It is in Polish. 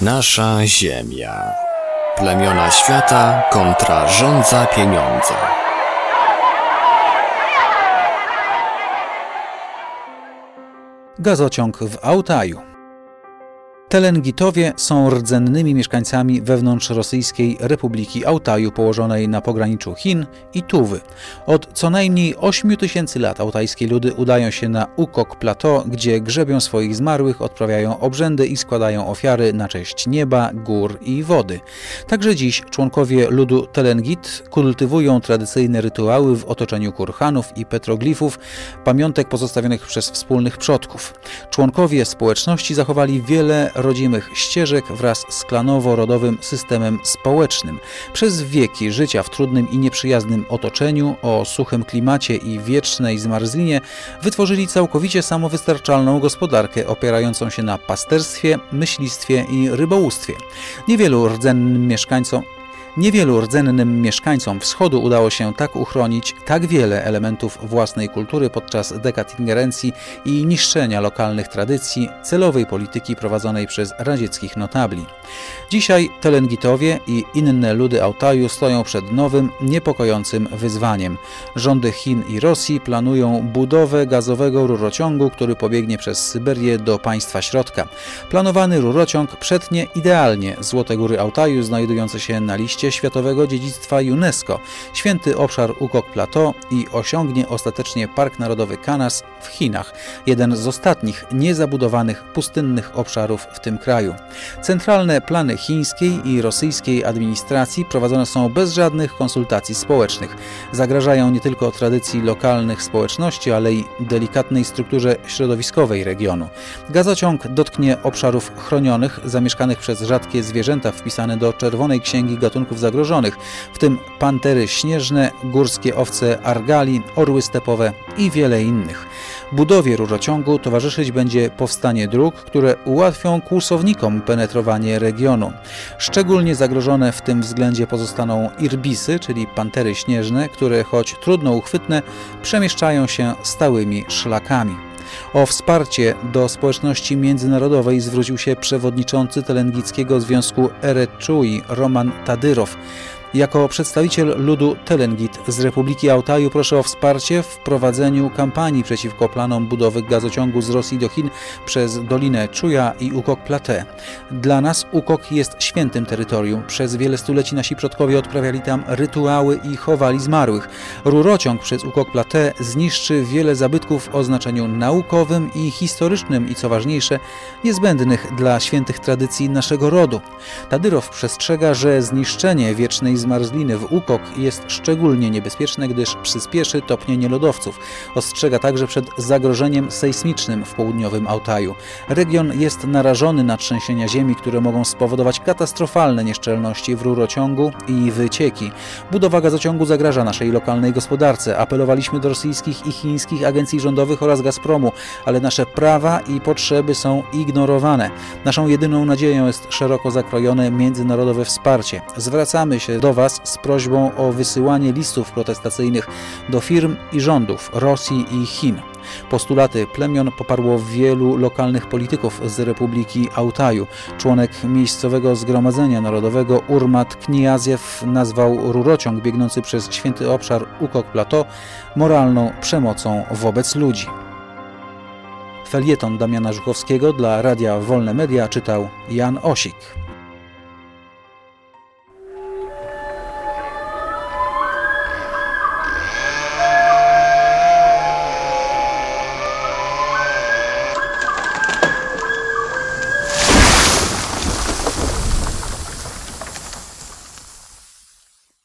Nasza Ziemia. Plemiona świata kontra rządza pieniądza. Gazociąg w Altaju. Telengitowie są rdzennymi mieszkańcami wewnątrz rosyjskiej Republiki Altaju położonej na pograniczu Chin i Tuwy. Od co najmniej 8 tysięcy lat altajskie ludy udają się na Ukok Plateau, gdzie grzebią swoich zmarłych, odprawiają obrzędy i składają ofiary na cześć nieba, gór i wody. Także dziś członkowie ludu Telengit kultywują tradycyjne rytuały w otoczeniu kurhanów i petroglifów, pamiątek pozostawionych przez wspólnych przodków. Członkowie społeczności zachowali wiele rodzimych ścieżek wraz z klanowo-rodowym systemem społecznym. Przez wieki życia w trudnym i nieprzyjaznym otoczeniu, o suchym klimacie i wiecznej zmarzlinie wytworzyli całkowicie samowystarczalną gospodarkę opierającą się na pasterstwie, myślistwie i rybołówstwie. Niewielu rdzennym mieszkańcom Niewielu rdzennym mieszkańcom wschodu udało się tak uchronić tak wiele elementów własnej kultury podczas dekad ingerencji i niszczenia lokalnych tradycji, celowej polityki prowadzonej przez radzieckich notabli. Dzisiaj Telengitowie i inne ludy Altaju stoją przed nowym, niepokojącym wyzwaniem. Rządy Chin i Rosji planują budowę gazowego rurociągu, który pobiegnie przez Syberię do państwa środka. Planowany rurociąg przetnie idealnie Złote Góry Altaju znajdujące się na liście Światowego Dziedzictwa UNESCO, święty obszar Ukok Plateau i osiągnie ostatecznie Park Narodowy Kanas w Chinach, jeden z ostatnich niezabudowanych pustynnych obszarów w tym kraju. Centralne plany chińskiej i rosyjskiej administracji prowadzone są bez żadnych konsultacji społecznych. Zagrażają nie tylko tradycji lokalnych społeczności, ale i delikatnej strukturze środowiskowej regionu. Gazociąg dotknie obszarów chronionych, zamieszkanych przez rzadkie zwierzęta wpisane do Czerwonej Księgi Gatunków zagrożonych, w tym pantery śnieżne, górskie owce argali, orły stepowe i wiele innych. Budowie rurociągu towarzyszyć będzie powstanie dróg, które ułatwią kłusownikom penetrowanie regionu. Szczególnie zagrożone w tym względzie pozostaną irbisy, czyli pantery śnieżne, które choć trudno uchwytne, przemieszczają się stałymi szlakami. O wsparcie do społeczności międzynarodowej zwrócił się przewodniczący Telengickiego Związku Erechui Roman Tadyrow. Jako przedstawiciel ludu Telengit z Republiki Altaju proszę o wsparcie w prowadzeniu kampanii przeciwko planom budowy gazociągu z Rosji do Chin przez Dolinę Czuja i Ukok Plate. Dla nas Ukok jest świętym terytorium. Przez wiele stuleci nasi przodkowie odprawiali tam rytuały i chowali zmarłych. Rurociąg przez Ukok Plate zniszczy wiele zabytków o znaczeniu naukowym i historycznym i co ważniejsze, niezbędnych dla świętych tradycji naszego rodu. Tadyrow przestrzega, że zniszczenie wiecznej zmarzliny w ukok jest szczególnie niebezpieczne, gdyż przyspieszy topnienie lodowców. Ostrzega także przed zagrożeniem sejsmicznym w południowym Altaju. Region jest narażony na trzęsienia ziemi, które mogą spowodować katastrofalne nieszczelności w rurociągu i wycieki. Budowa gazociągu zagraża naszej lokalnej gospodarce. Apelowaliśmy do rosyjskich i chińskich agencji rządowych oraz Gazpromu, ale nasze prawa i potrzeby są ignorowane. Naszą jedyną nadzieją jest szeroko zakrojone międzynarodowe wsparcie. Zwracamy się do do Was z prośbą o wysyłanie listów protestacyjnych do firm i rządów Rosji i Chin. Postulaty plemion poparło wielu lokalnych polityków z Republiki Altaju. Członek miejscowego Zgromadzenia Narodowego Urmat Kniaziew nazwał rurociąg biegnący przez święty obszar Ukok Plateau moralną przemocą wobec ludzi. Felieton Damiana Żuchowskiego dla Radia Wolne Media czytał Jan Osik.